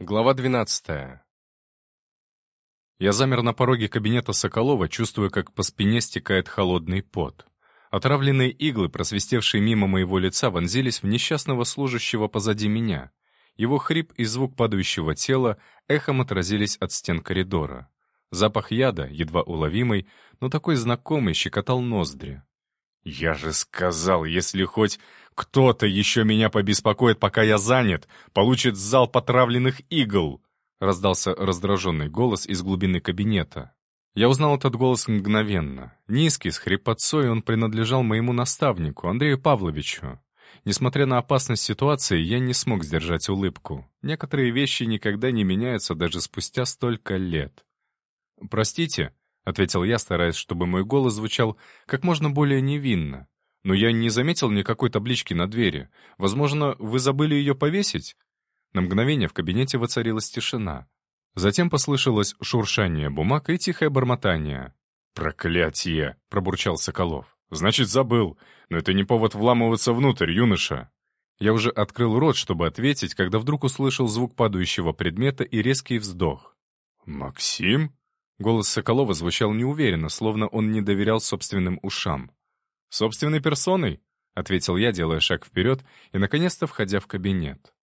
Глава 12. Я замер на пороге кабинета Соколова, чувствуя, как по спине стекает холодный пот. Отравленные иглы, просвистевшие мимо моего лица, вонзились в несчастного служащего позади меня. Его хрип и звук падающего тела эхом отразились от стен коридора. Запах яда, едва уловимый, но такой знакомый, щекотал ноздри. «Я же сказал, если хоть кто-то еще меня побеспокоит, пока я занят, получит зал потравленных игл!» Раздался раздраженный голос из глубины кабинета. Я узнал этот голос мгновенно. Низкий, с хрипотцой, он принадлежал моему наставнику, Андрею Павловичу. Несмотря на опасность ситуации, я не смог сдержать улыбку. Некоторые вещи никогда не меняются даже спустя столько лет. «Простите», — ответил я, стараясь, чтобы мой голос звучал как можно более невинно. «Но я не заметил никакой таблички на двери. Возможно, вы забыли ее повесить?» На мгновение в кабинете воцарилась тишина. Затем послышалось шуршание бумаг и тихое бормотание. «Проклятие!» — пробурчал Соколов. «Значит, забыл. Но это не повод вламываться внутрь, юноша». Я уже открыл рот, чтобы ответить, когда вдруг услышал звук падающего предмета и резкий вздох. «Максим?» Голос Соколова звучал неуверенно, словно он не доверял собственным ушам. «Собственной персоной?» — ответил я, делая шаг вперед и, наконец-то, входя в кабинет.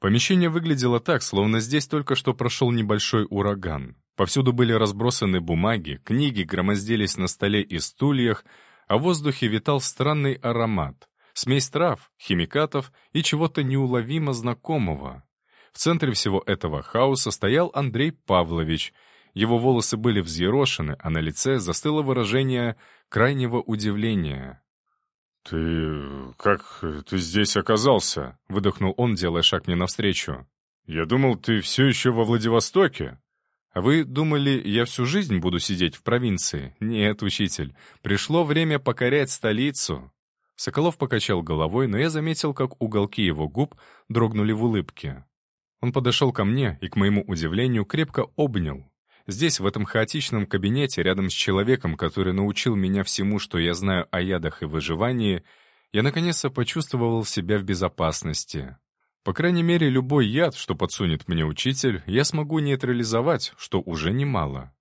Помещение выглядело так, словно здесь только что прошел небольшой ураган. Повсюду были разбросаны бумаги, книги громоздились на столе и стульях, а в воздухе витал странный аромат. Смесь трав, химикатов и чего-то неуловимо знакомого. В центре всего этого хаоса стоял Андрей Павлович — его волосы были взъерошены, а на лице застыло выражение крайнего удивления. «Ты... как ты здесь оказался?» — выдохнул он, делая шаг мне навстречу. «Я думал, ты все еще во Владивостоке». «А вы думали, я всю жизнь буду сидеть в провинции? Нет, учитель, пришло время покорять столицу». Соколов покачал головой, но я заметил, как уголки его губ дрогнули в улыбке. Он подошел ко мне и, к моему удивлению, крепко обнял. Здесь, в этом хаотичном кабинете, рядом с человеком, который научил меня всему, что я знаю о ядах и выживании, я наконец-то почувствовал себя в безопасности. По крайней мере, любой яд, что подсунет мне учитель, я смогу нейтрализовать, что уже немало.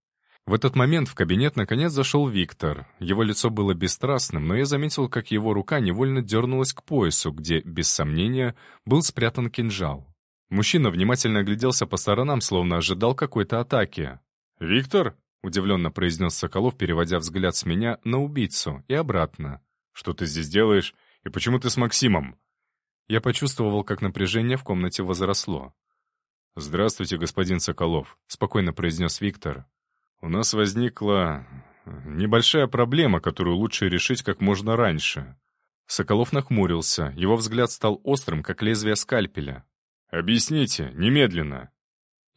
В этот момент в кабинет наконец зашел Виктор. Его лицо было бесстрастным, но я заметил, как его рука невольно дернулась к поясу, где, без сомнения, был спрятан кинжал. Мужчина внимательно огляделся по сторонам, словно ожидал какой-то атаки. «Виктор?» — удивленно произнес Соколов, переводя взгляд с меня на убийцу и обратно. «Что ты здесь делаешь? И почему ты с Максимом?» Я почувствовал, как напряжение в комнате возросло. «Здравствуйте, господин Соколов», — спокойно произнес Виктор. «У нас возникла небольшая проблема, которую лучше решить как можно раньше». Соколов нахмурился, его взгляд стал острым, как лезвие скальпеля. «Объясните, немедленно!»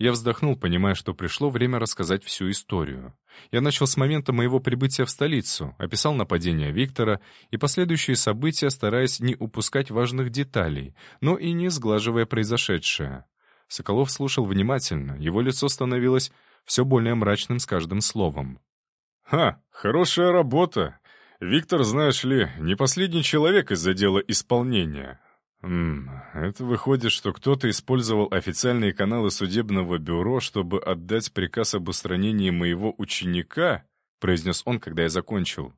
Я вздохнул, понимая, что пришло время рассказать всю историю. Я начал с момента моего прибытия в столицу, описал нападение Виктора и последующие события, стараясь не упускать важных деталей, но и не сглаживая произошедшее. Соколов слушал внимательно, его лицо становилось все более мрачным с каждым словом. «Ха, хорошая работа! Виктор, знаешь ли, не последний человек из-за дела исполнения. Это выходит, что кто-то использовал официальные каналы судебного бюро, чтобы отдать приказ об устранении моего ученика, произнес он, когда я закончил.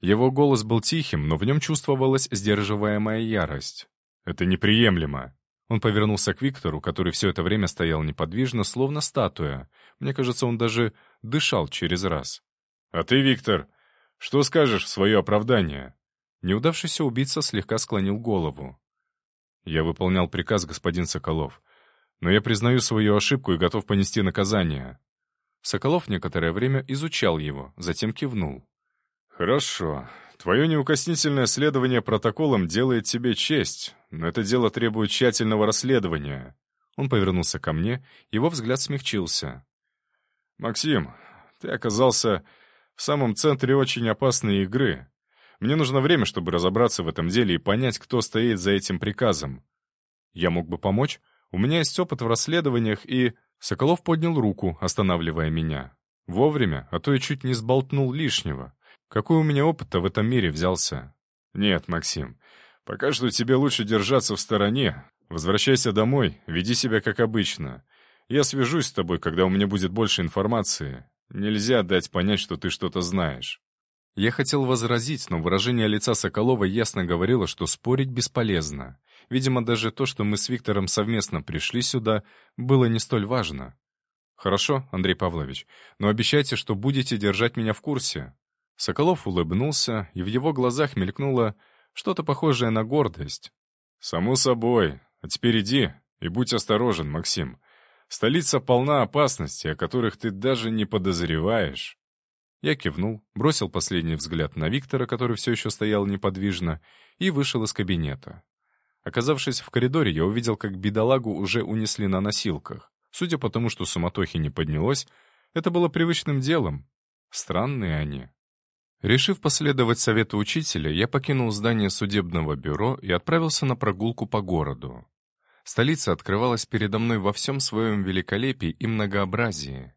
Его голос был тихим, но в нем чувствовалась сдерживаемая ярость. «Это неприемлемо!» Он повернулся к Виктору, который все это время стоял неподвижно, словно статуя. Мне кажется, он даже дышал через раз. «А ты, Виктор, что скажешь в свое оправдание?» Неудавшийся убийца слегка склонил голову. Я выполнял приказ, господин Соколов. Но я признаю свою ошибку и готов понести наказание. Соколов некоторое время изучал его, затем кивнул. «Хорошо. Твое неукоснительное следование протоколам делает тебе честь, но это дело требует тщательного расследования». Он повернулся ко мне, его взгляд смягчился. «Максим, ты оказался в самом центре очень опасной игры. Мне нужно время, чтобы разобраться в этом деле и понять, кто стоит за этим приказом. Я мог бы помочь? У меня есть опыт в расследованиях, и...» Соколов поднял руку, останавливая меня. Вовремя, а то я чуть не сболтнул лишнего. Какой у меня опыт-то в этом мире взялся? Нет, Максим, пока что тебе лучше держаться в стороне. Возвращайся домой, веди себя как обычно. Я свяжусь с тобой, когда у меня будет больше информации. Нельзя дать понять, что ты что-то знаешь». Я хотел возразить, но выражение лица Соколова ясно говорило, что спорить бесполезно. Видимо, даже то, что мы с Виктором совместно пришли сюда, было не столь важно. «Хорошо, Андрей Павлович, но обещайте, что будете держать меня в курсе». Соколов улыбнулся, и в его глазах мелькнуло что-то похожее на гордость. «Само собой. А теперь иди и будь осторожен, Максим. Столица полна опасностей, о которых ты даже не подозреваешь». Я кивнул, бросил последний взгляд на Виктора, который все еще стоял неподвижно, и вышел из кабинета. Оказавшись в коридоре, я увидел, как бедолагу уже унесли на носилках. Судя по тому, что суматохи не поднялось, это было привычным делом. Странные они. Решив последовать совету учителя, я покинул здание судебного бюро и отправился на прогулку по городу. Столица открывалась передо мной во всем своем великолепии и многообразии.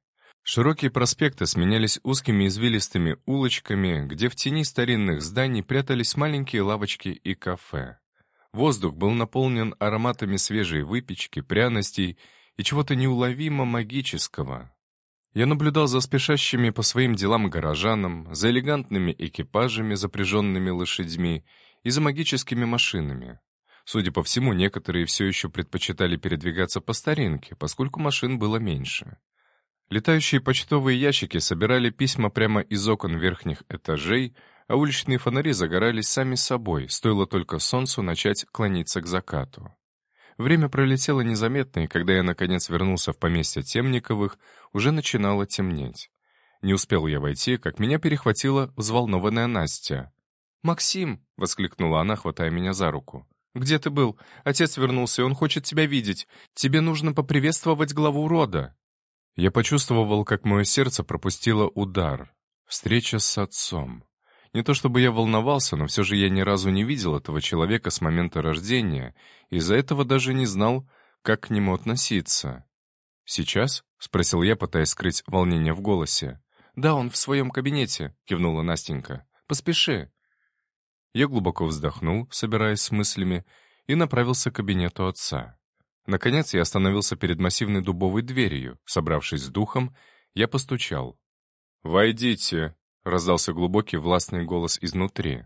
Широкие проспекты сменялись узкими извилистыми улочками, где в тени старинных зданий прятались маленькие лавочки и кафе. Воздух был наполнен ароматами свежей выпечки, пряностей и чего-то неуловимо магического. Я наблюдал за спешащими по своим делам горожанам, за элегантными экипажами, запряженными лошадьми, и за магическими машинами. Судя по всему, некоторые все еще предпочитали передвигаться по старинке, поскольку машин было меньше. Летающие почтовые ящики собирали письма прямо из окон верхних этажей, а уличные фонари загорались сами собой, стоило только солнцу начать клониться к закату. Время пролетело незаметно, и когда я, наконец, вернулся в поместье Темниковых, уже начинало темнеть. Не успел я войти, как меня перехватила взволнованная Настя. «Максим!» — воскликнула она, хватая меня за руку. «Где ты был? Отец вернулся, и он хочет тебя видеть. Тебе нужно поприветствовать главу рода». Я почувствовал, как мое сердце пропустило удар. Встреча с отцом. Не то чтобы я волновался, но все же я ни разу не видел этого человека с момента рождения, из-за этого даже не знал, как к нему относиться. «Сейчас?» — спросил я, пытаясь скрыть волнение в голосе. «Да, он в своем кабинете», — кивнула Настенька. «Поспеши». Я глубоко вздохнул, собираясь с мыслями, и направился к кабинету отца. Наконец я остановился перед массивной дубовой дверью. Собравшись с духом, я постучал. «Войдите!» — раздался глубокий властный голос изнутри.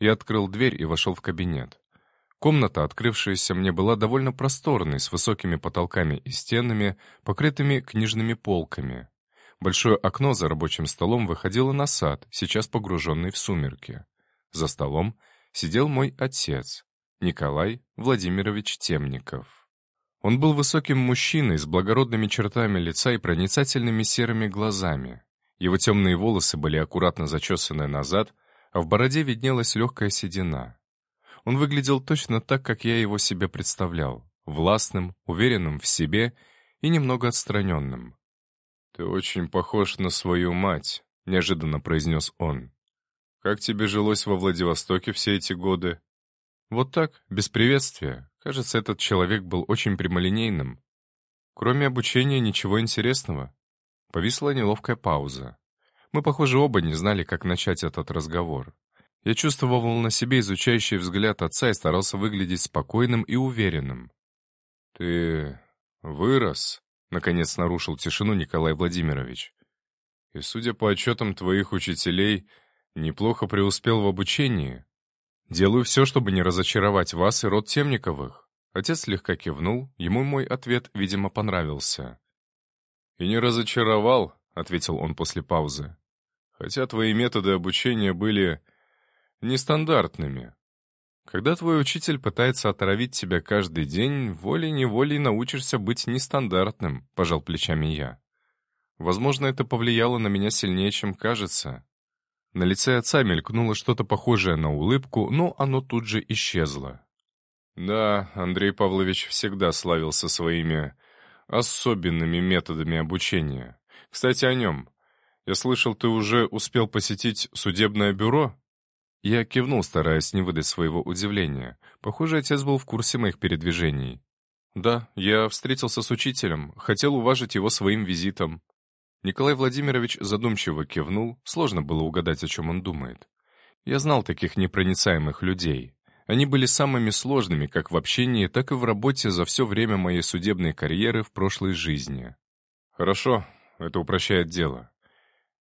Я открыл дверь и вошел в кабинет. Комната, открывшаяся мне, была довольно просторной, с высокими потолками и стенами, покрытыми книжными полками. Большое окно за рабочим столом выходило на сад, сейчас погруженный в сумерки. За столом сидел мой отец, Николай Владимирович Темников. Он был высоким мужчиной с благородными чертами лица и проницательными серыми глазами. Его темные волосы были аккуратно зачесаны назад, а в бороде виднелась легкая седина. Он выглядел точно так, как я его себе представлял, властным, уверенным в себе и немного отстраненным. «Ты очень похож на свою мать», — неожиданно произнес он. «Как тебе жилось во Владивостоке все эти годы?» «Вот так, без приветствия, Кажется, этот человек был очень прямолинейным. Кроме обучения ничего интересного. Повисла неловкая пауза. Мы, похоже, оба не знали, как начать этот разговор. Я чувствовал на себе изучающий взгляд отца и старался выглядеть спокойным и уверенным. «Ты вырос?» — наконец нарушил тишину Николай Владимирович. «И, судя по отчетам твоих учителей, неплохо преуспел в обучении. Делаю все, чтобы не разочаровать вас и род Темниковых». Отец слегка кивнул, ему мой ответ, видимо, понравился. «И не разочаровал», — ответил он после паузы. «Хотя твои методы обучения были нестандартными. Когда твой учитель пытается отравить тебя каждый день, волей-неволей научишься быть нестандартным», — пожал плечами я. «Возможно, это повлияло на меня сильнее, чем кажется. На лице отца мелькнуло что-то похожее на улыбку, но оно тут же исчезло. «Да, Андрей Павлович всегда славился своими особенными методами обучения. Кстати, о нем. Я слышал, ты уже успел посетить судебное бюро?» Я кивнул, стараясь не выдать своего удивления. Похоже, отец был в курсе моих передвижений. «Да, я встретился с учителем, хотел уважить его своим визитом. Николай Владимирович задумчиво кивнул, сложно было угадать, о чем он думает. Я знал таких непроницаемых людей. Они были самыми сложными как в общении, так и в работе за все время моей судебной карьеры в прошлой жизни. Хорошо, это упрощает дело.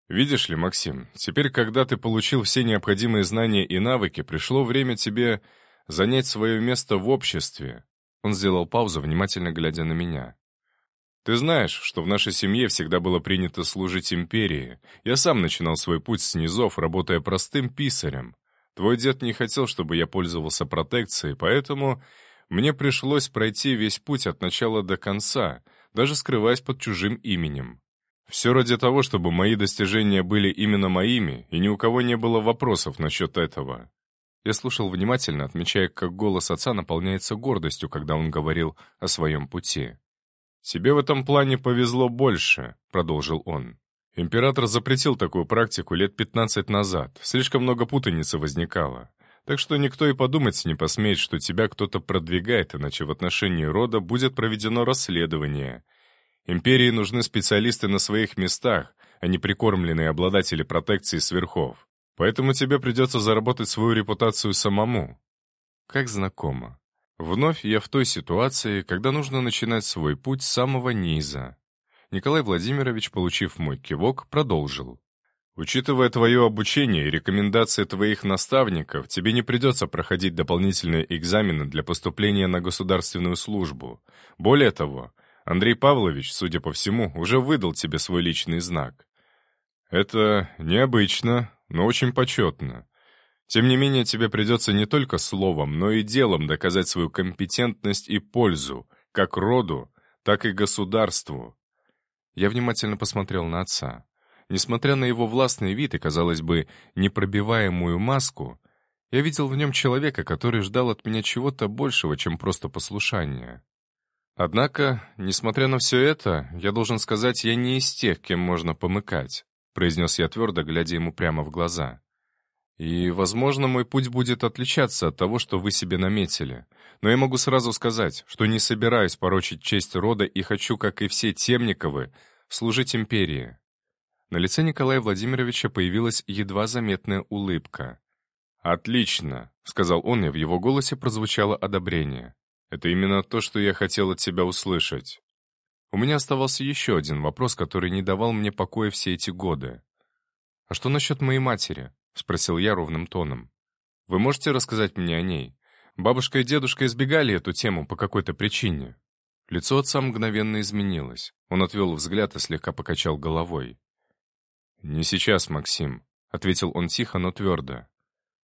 Видишь ли, Максим, теперь, когда ты получил все необходимые знания и навыки, пришло время тебе занять свое место в обществе. Он сделал паузу, внимательно глядя на меня. Ты знаешь, что в нашей семье всегда было принято служить империи. Я сам начинал свой путь с низов, работая простым писарем. Твой дед не хотел, чтобы я пользовался протекцией, поэтому мне пришлось пройти весь путь от начала до конца, даже скрываясь под чужим именем. Все ради того, чтобы мои достижения были именно моими, и ни у кого не было вопросов насчет этого. Я слушал внимательно, отмечая, как голос отца наполняется гордостью, когда он говорил о своем пути. «Тебе в этом плане повезло больше», — продолжил он. «Император запретил такую практику лет 15 назад. Слишком много путаницы возникало. Так что никто и подумать не посмеет, что тебя кто-то продвигает, иначе в отношении рода будет проведено расследование. Империи нужны специалисты на своих местах, а не прикормленные обладатели протекции сверхов. Поэтому тебе придется заработать свою репутацию самому. Как знакомо. Вновь я в той ситуации, когда нужно начинать свой путь с самого низа. Николай Владимирович, получив мой кивок, продолжил. Учитывая твое обучение и рекомендации твоих наставников, тебе не придется проходить дополнительные экзамены для поступления на государственную службу. Более того, Андрей Павлович, судя по всему, уже выдал тебе свой личный знак. Это необычно, но очень почетно. Тем не менее, тебе придется не только словом, но и делом доказать свою компетентность и пользу, как роду, так и государству. Я внимательно посмотрел на отца. Несмотря на его властный вид и, казалось бы, непробиваемую маску, я видел в нем человека, который ждал от меня чего-то большего, чем просто послушание. Однако, несмотря на все это, я должен сказать, я не из тех, кем можно помыкать. — произнес я твердо, глядя ему прямо в глаза. «И, возможно, мой путь будет отличаться от того, что вы себе наметили. Но я могу сразу сказать, что не собираюсь порочить честь рода и хочу, как и все Темниковы, служить империи». На лице Николая Владимировича появилась едва заметная улыбка. «Отлично», — сказал он, и в его голосе прозвучало одобрение. «Это именно то, что я хотел от тебя услышать». У меня оставался еще один вопрос, который не давал мне покоя все эти годы. «А что насчет моей матери?» — спросил я ровным тоном. «Вы можете рассказать мне о ней? Бабушка и дедушка избегали эту тему по какой-то причине». Лицо отца мгновенно изменилось. Он отвел взгляд и слегка покачал головой. «Не сейчас, Максим», — ответил он тихо, но твердо.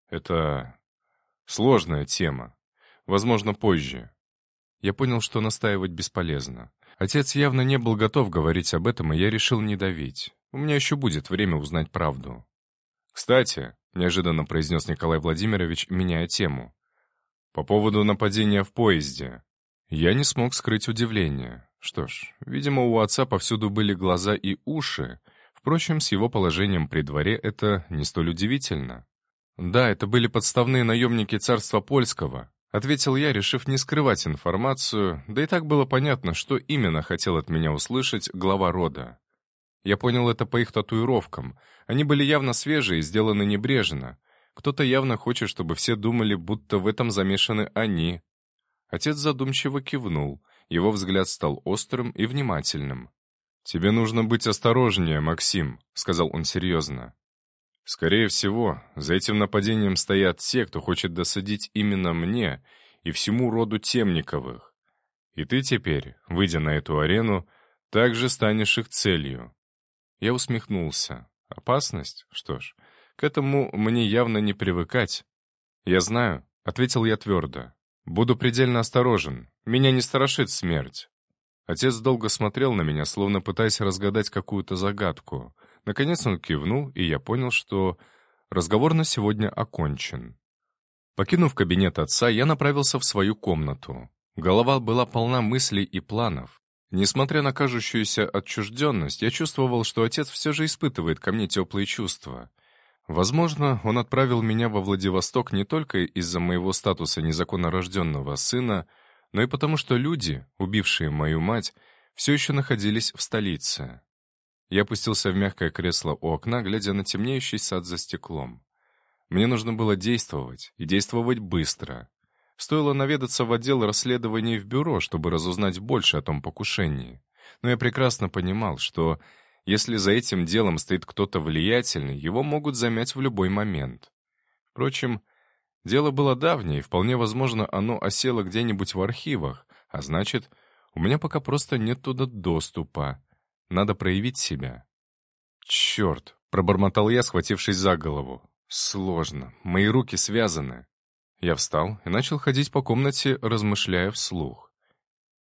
«Это сложная тема. Возможно, позже». Я понял, что настаивать бесполезно. Отец явно не был готов говорить об этом, и я решил не давить. У меня еще будет время узнать правду. «Кстати», — неожиданно произнес Николай Владимирович, меняя тему, «по поводу нападения в поезде». Я не смог скрыть удивление. Что ж, видимо, у отца повсюду были глаза и уши. Впрочем, с его положением при дворе это не столь удивительно. Да, это были подставные наемники царства польского, — ответил я, решив не скрывать информацию, да и так было понятно, что именно хотел от меня услышать глава рода. Я понял это по их татуировкам. Они были явно свежие и сделаны небрежно. Кто-то явно хочет, чтобы все думали, будто в этом замешаны они. Отец задумчиво кивнул. Его взгляд стал острым и внимательным. «Тебе нужно быть осторожнее, Максим», — сказал он серьезно. Скорее всего, за этим нападением стоят те, кто хочет досадить именно мне и всему роду Темниковых. И ты теперь, выйдя на эту арену, также станешь их целью. Я усмехнулся. Опасность? Что ж, к этому мне явно не привыкать. Я знаю, — ответил я твердо. Буду предельно осторожен. Меня не страшит смерть. Отец долго смотрел на меня, словно пытаясь разгадать какую-то загадку — Наконец он кивнул, и я понял, что разговор на сегодня окончен. Покинув кабинет отца, я направился в свою комнату. Голова была полна мыслей и планов. Несмотря на кажущуюся отчужденность, я чувствовал, что отец все же испытывает ко мне теплые чувства. Возможно, он отправил меня во Владивосток не только из-за моего статуса незаконно рожденного сына, но и потому, что люди, убившие мою мать, все еще находились в столице. Я опустился в мягкое кресло у окна, глядя на темнеющий сад за стеклом. Мне нужно было действовать, и действовать быстро. Стоило наведаться в отдел расследований в бюро, чтобы разузнать больше о том покушении. Но я прекрасно понимал, что если за этим делом стоит кто-то влиятельный, его могут замять в любой момент. Впрочем, дело было давнее, и вполне возможно, оно осело где-нибудь в архивах, а значит, у меня пока просто нет туда доступа. Надо проявить себя. «Черт!» — пробормотал я, схватившись за голову. «Сложно. Мои руки связаны». Я встал и начал ходить по комнате, размышляя вслух.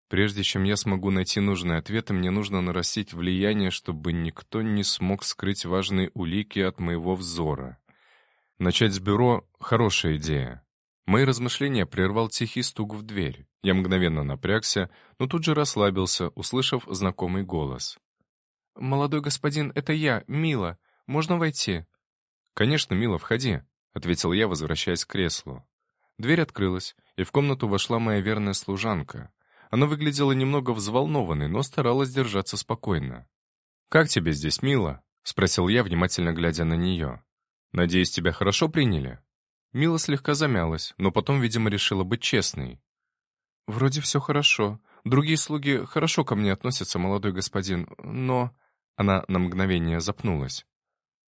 Прежде чем я смогу найти нужные ответы, мне нужно нарастить влияние, чтобы никто не смог скрыть важные улики от моего взора. Начать с бюро — хорошая идея. Мои размышления прервал тихий стук в дверь. Я мгновенно напрягся, но тут же расслабился, услышав знакомый голос. «Молодой господин, это я, Мила. Можно войти?» «Конечно, Мила, входи», — ответил я, возвращаясь к креслу. Дверь открылась, и в комнату вошла моя верная служанка. Она выглядела немного взволнованной, но старалась держаться спокойно. «Как тебе здесь, Мила?» — спросил я, внимательно глядя на нее. «Надеюсь, тебя хорошо приняли?» Мила слегка замялась, но потом, видимо, решила быть честной. «Вроде все хорошо. Другие слуги хорошо ко мне относятся, молодой господин, но...» Она на мгновение запнулась.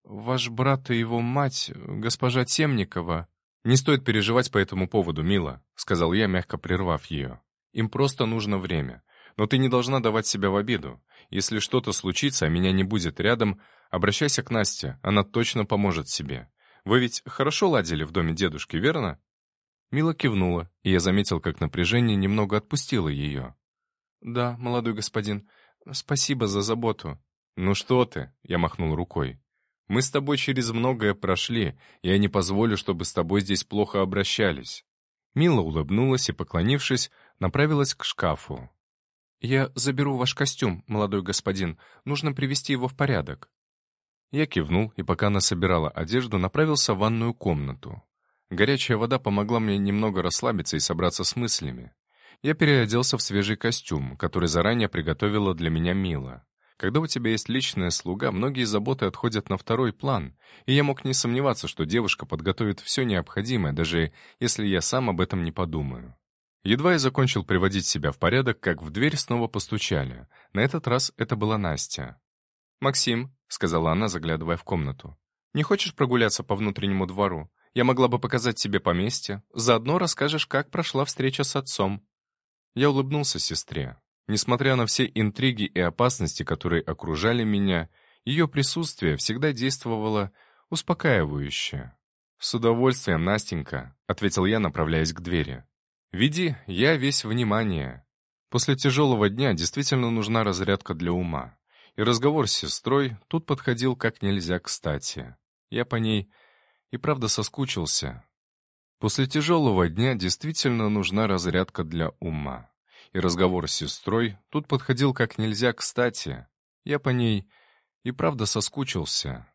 «Ваш брат и его мать, госпожа Темникова...» «Не стоит переживать по этому поводу, мила», — сказал я, мягко прервав ее. «Им просто нужно время. Но ты не должна давать себя в обиду. Если что-то случится, а меня не будет рядом, обращайся к Насте, она точно поможет себе. Вы ведь хорошо ладили в доме дедушки, верно?» Мила кивнула, и я заметил, как напряжение немного отпустило ее. «Да, молодой господин, спасибо за заботу». «Ну что ты?» — я махнул рукой. «Мы с тобой через многое прошли, и я не позволю, чтобы с тобой здесь плохо обращались». Мила улыбнулась и, поклонившись, направилась к шкафу. «Я заберу ваш костюм, молодой господин. Нужно привести его в порядок». Я кивнул, и пока она собирала одежду, направился в ванную комнату. Горячая вода помогла мне немного расслабиться и собраться с мыслями. Я переоделся в свежий костюм, который заранее приготовила для меня Мила. Когда у тебя есть личная слуга, многие заботы отходят на второй план, и я мог не сомневаться, что девушка подготовит все необходимое, даже если я сам об этом не подумаю. Едва я закончил приводить себя в порядок, как в дверь снова постучали. На этот раз это была Настя. «Максим», — сказала она, заглядывая в комнату, — «не хочешь прогуляться по внутреннему двору? Я могла бы показать тебе поместье. Заодно расскажешь, как прошла встреча с отцом». Я улыбнулся сестре. Несмотря на все интриги и опасности, которые окружали меня, ее присутствие всегда действовало успокаивающе. «С удовольствием, Настенька», — ответил я, направляясь к двери. «Веди, я весь внимание». После тяжелого дня действительно нужна разрядка для ума. И разговор с сестрой тут подходил как нельзя кстати. Я по ней и правда соскучился. После тяжелого дня действительно нужна разрядка для ума и разговор с сестрой тут подходил как нельзя кстати. Я по ней и правда соскучился.